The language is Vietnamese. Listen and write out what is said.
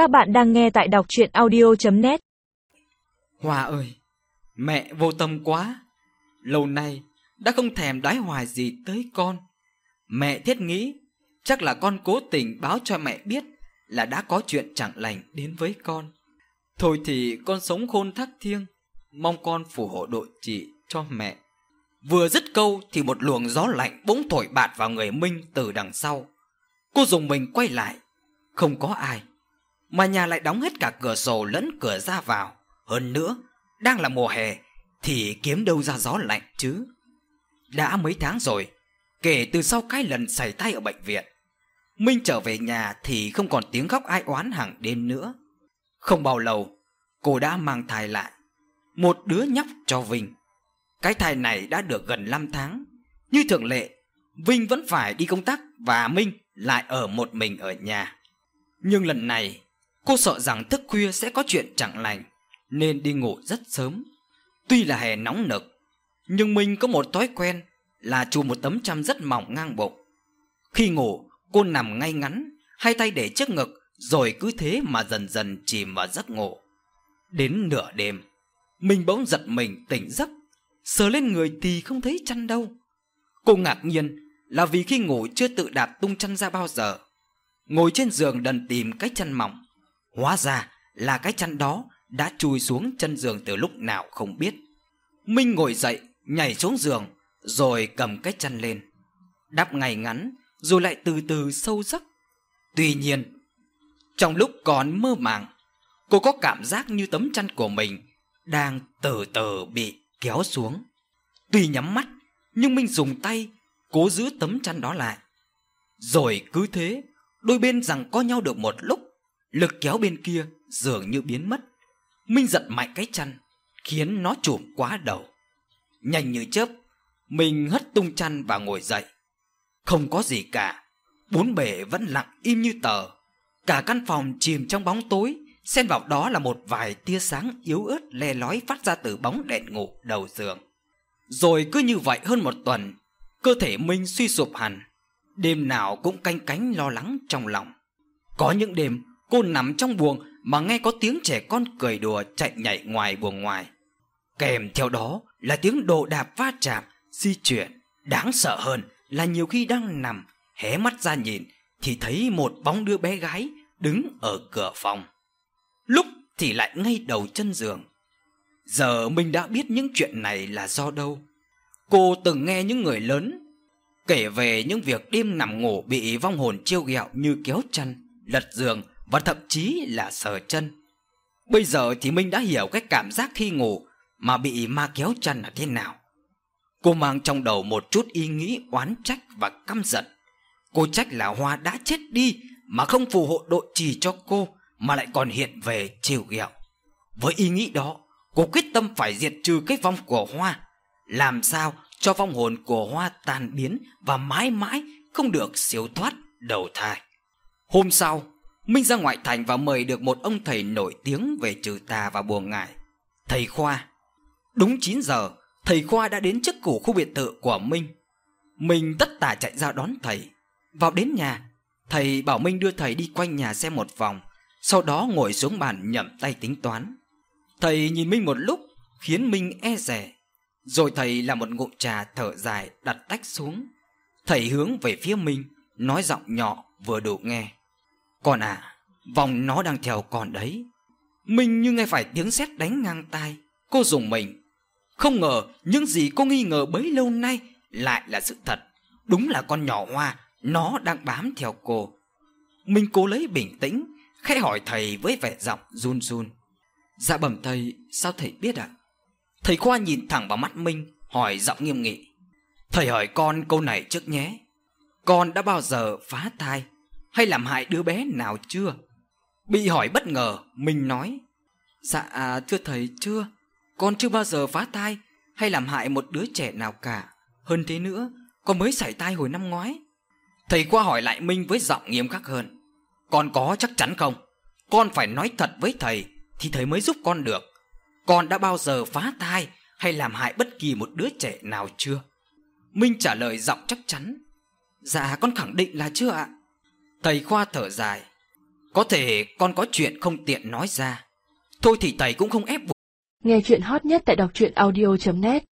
Các bạn đang nghe tại đọc chuyện audio.net hòa ơi, mẹ vô tâm quá. Lâu nay đã không thèm đái hoài gì tới con. Mẹ thiết nghĩ chắc là con cố tình báo cho mẹ biết là đã có chuyện chẳng lành đến với con. Thôi thì con sống khôn thác thiêng, mong con phù hộ độ trị cho mẹ. Vừa dứt câu thì một luồng gió lạnh bỗng thổi bạt vào người Minh từ đằng sau. Cô dùng mình quay lại, không có ai. Mà nhà lại đóng hết cả cửa sổ lẫn cửa ra vào. Hơn nữa, đang là mùa hè thì kiếm đâu ra gió lạnh chứ. Đã mấy tháng rồi, kể từ sau cái lần xảy tay ở bệnh viện. Minh trở về nhà thì không còn tiếng khóc ai oán hàng đêm nữa. Không bao lâu, cô đã mang thai lại. Một đứa nhóc cho Vinh. Cái thai này đã được gần 5 tháng. Như thường lệ, Vinh vẫn phải đi công tác và Minh lại ở một mình ở nhà. Nhưng lần này, cô sợ rằng thức khuya sẽ có chuyện chẳng lành, nên đi ngủ rất sớm. Tuy là hè nóng nực, nhưng mình có một thói quen là chùm một tấm chăn rất mỏng ngang bụng. Khi ngủ, cô nằm ngay ngắn, hai tay để trước ngực, rồi cứ thế mà dần dần chìm vào giấc ngủ. Đến nửa đêm, mình bỗng giật mình tỉnh giấc, sờ lên người thì không thấy chăn đâu. Cô ngạc nhiên là vì khi ngủ chưa tự đạt tung chăn ra bao giờ. Ngồi trên giường đần tìm cái chăn mỏng. Hóa ra là cái chăn đó đã chui xuống chân giường từ lúc nào không biết. Minh ngồi dậy, nhảy xuống giường, rồi cầm cái chăn lên. Đắp ngay ngắn, rồi lại từ từ sâu giấc. Tuy nhiên, trong lúc còn mơ màng, cô có cảm giác như tấm chăn của mình đang từ từ bị kéo xuống. Tuy nhắm mắt, nhưng Minh dùng tay cố giữ tấm chăn đó lại. Rồi cứ thế, đôi bên rằng co nhau được một lúc, lực kéo bên kia dường như biến mất. Minh giật mạnh cái chăn, khiến nó trùm quá đầu. Nhanh như chớp, mình hất tung chăn và ngồi dậy. Không có gì cả, bốn bề vẫn lặng im như tờ. Cả căn phòng chìm trong bóng tối, xen vào đó là một vài tia sáng yếu ớt le lói phát ra từ bóng đèn ngủ đầu giường. Rồi cứ như vậy hơn một tuần, cơ thể Minh suy sụp hẳn, đêm nào cũng canh cánh lo lắng trong lòng. Có những đêm cô nằm trong buồng mà nghe có tiếng trẻ con cười đùa chạy nhảy ngoài buồng ngoài. Kèm theo đó là tiếng đồ đạp va chạm, di chuyển. Đáng sợ hơn là nhiều khi đang nằm, hé mắt ra nhìn thì thấy một bóng đứa bé gái đứng ở cửa phòng. Lúc thì lại ngay đầu chân giường. Giờ mình đã biết những chuyện này là do đâu. Cô từng nghe những người lớn kể về những việc đêm nằm ngủ bị vong hồn chiêu ghẹo như kéo chăn, lật giường và thậm chí là sờ chân. Bây giờ thì Minh đã hiểu cái cảm giác khi ngủ mà bị ma kéo chân là thế nào. Cô mang trong đầu một chút ý nghĩ oán trách và căm giận. Cô trách là Hoa đã chết đi mà không phù hộ độ trì cho cô mà lại còn hiện về chiều ghẹo. Với ý nghĩ đó, cô quyết tâm phải diệt trừ cái vong của Hoa. Làm sao cho vong hồn của Hoa tan biến và mãi mãi không được siêu thoát đầu thai. Hôm sau, Minh ra ngoại thành và mời được một ông thầy nổi tiếng về trừ tà và bùa ngải. Thầy Khoa. Đúng 9 giờ, thầy Khoa đã đến trước củ khu biệt thự của Minh. Minh tất tả chạy ra đón thầy. Vào đến nhà, thầy bảo Minh đưa thầy đi quanh nhà xem một vòng, sau đó ngồi xuống bàn nhẩm tay tính toán. Thầy nhìn Minh một lúc, khiến Minh e dè Rồi thầy làm một ngụm trà thở dài đặt tách xuống. Thầy hướng về phía Minh, nói giọng nhỏ vừa đủ nghe. Con à, vòng nó đang theo con đấy. Minh như nghe phải tiếng sét đánh ngang tai. Cô dùng mình. Không ngờ những gì cô nghi ngờ bấy lâu nay lại là sự thật. Đúng là con nhỏ hoa, nó đang bám theo cô. Minh cố lấy bình tĩnh, khẽ hỏi thầy với vẻ giọng run run. Dạ bẩm thầy, sao thầy biết ạ? Thầy Khoa nhìn thẳng vào mắt Minh, hỏi giọng nghiêm nghị. Thầy hỏi con câu này trước nhé. Con đã bao giờ phá thai hay làm hại đứa bé nào chưa? Bị hỏi bất ngờ, mình nói. Dạ, à, thưa thầy, chưa. Con chưa bao giờ phá thai hay làm hại một đứa trẻ nào cả. Hơn thế nữa, con mới xảy thai hồi năm ngoái. Thầy qua hỏi lại Minh với giọng nghiêm khắc hơn. Con có chắc chắn không? Con phải nói thật với thầy thì thầy mới giúp con được. Con đã bao giờ phá thai hay làm hại bất kỳ một đứa trẻ nào chưa? Minh trả lời giọng chắc chắn. Dạ con khẳng định là chưa ạ. Thầy Khoa thở dài. Có thể con có chuyện không tiện nói ra. Thôi thì thầy cũng không ép buộc. Nghe chuyện hot nhất tại đọc truyện audio.net